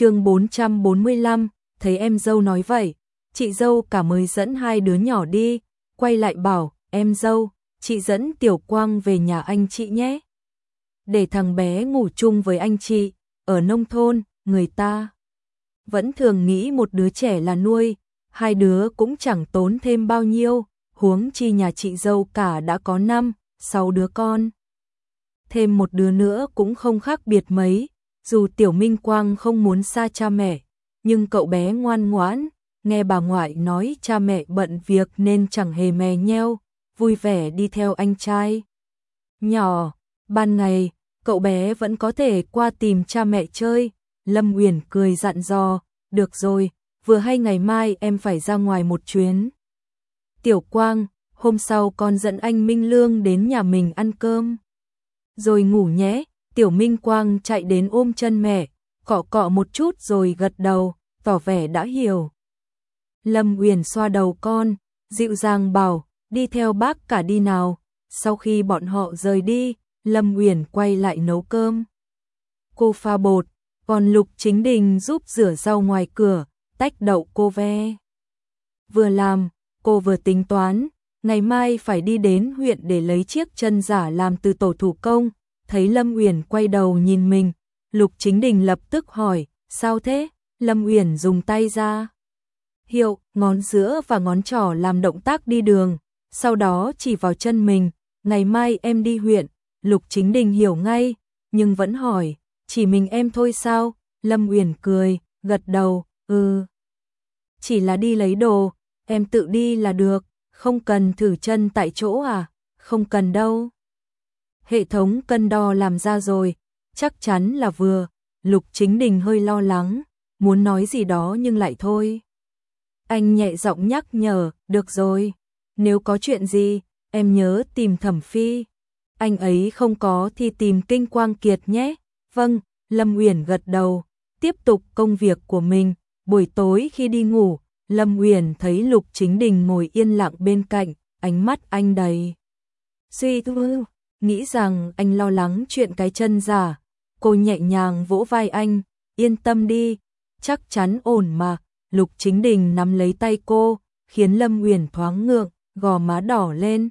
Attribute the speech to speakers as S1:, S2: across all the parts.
S1: chương 445, thấy em dâu nói vậy, chị dâu cả mới dẫn hai đứa nhỏ đi, quay lại bảo, em dâu, chị dẫn Tiểu Quang về nhà anh chị nhé. Để thằng bé ngủ chung với anh chị, ở nông thôn, người ta vẫn thường nghĩ một đứa trẻ là nuôi, hai đứa cũng chẳng tốn thêm bao nhiêu, huống chi nhà chị dâu cả đã có năm, sáu đứa con. Thêm một đứa nữa cũng không khác biệt mấy, dù Tiểu Minh Quang không muốn xa cha mẹ, nhưng cậu bé ngoan ngoãn, nghe bà ngoại nói cha mẹ bận việc nên chẳng hề mè nheo, vui vẻ đi theo anh trai. Nhỏ, ban ngày, cậu bé vẫn có thể qua tìm cha mẹ chơi, Lâm Uyển cười dặn dò, được rồi, vừa hay ngày mai em phải ra ngoài một chuyến. Tiểu Quang, hôm sau con dẫn anh Minh Lương đến nhà mình ăn cơm. Rồi ngủ nhé, Tiểu Minh Quang chạy đến ôm chân mẹ, cọ cọ một chút rồi gật đầu, tỏ vẻ đã hiểu. Lâm Uyển xoa đầu con, dịu dàng bảo, đi theo bác cả đi nào. Sau khi bọn họ rời đi, Lâm Uyển quay lại nấu cơm. Cô pha bột, còn Lục Chính Đình giúp rửa rau ngoài cửa, tách đậu cô ve. Vừa làm, cô vừa tính toán, ngày mai phải đi đến huyện để lấy chiếc chân giả làm từ tổ thủ công, thấy Lâm Uyển quay đầu nhìn mình, Lục Chính Đình lập tức hỏi, sao thế? Lâm Uyển dùng tay ra. Hiệu, ngón giữa và ngón trỏ làm động tác đi đường, sau đó chỉ vào chân mình, ngày mai em đi huyện, Lục Chính Đình hiểu ngay, nhưng vẫn hỏi, chỉ mình em thôi sao? Lâm Uyển cười, gật đầu, ừ. Chỉ là đi lấy đồ, em tự đi là được, không cần thử chân tại chỗ à? Không cần đâu. Hệ thống cân đo làm ra rồi, chắc chắn là vừa. Lục Chính Đình hơi lo lắng, muốn nói gì đó nhưng lại thôi. Anh nhẹ giọng nhắc nhở, được rồi, nếu có chuyện gì, em nhớ tìm thẩm phi. Anh ấy không có thì tìm kinh quang kiệt nhé. Vâng, Lâm Uyển gật đầu, tiếp tục công việc của mình. Buổi tối khi đi ngủ, Lâm Uyển thấy Lục Chính Đình ngồi yên lặng bên cạnh, ánh mắt anh đầy suy tư, nghĩ rằng anh lo lắng chuyện cái chân giả. Cô nhẹ nhàng vỗ vai anh, yên tâm đi, chắc chắn ổn mà. Lục Chính Đình nắm lấy tay cô, khiến Lâm Uyển thoáng ngượng, gò má đỏ lên.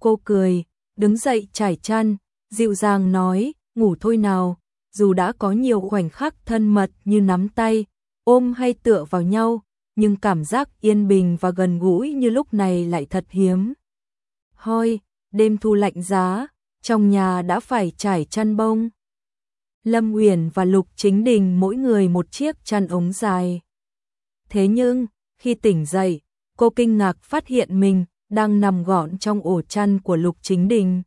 S1: Cô cười, đứng dậy trải chăn, dịu dàng nói, ngủ thôi nào, dù đã có nhiều khoảnh khắc thân mật như nắm tay, ôm hay tựa vào nhau, nhưng cảm giác yên bình và gần gũi như lúc này lại thật hiếm. Hoi, đêm thu lạnh giá, trong nhà đã phải trải chăn bông. Lâm Uyển và Lục Chính Đình mỗi người một chiếc chăn ống dài. Thế nhưng, khi tỉnh dậy, cô kinh ngạc phát hiện mình đang nằm gọn trong ổ chăn của Lục Chính Đình.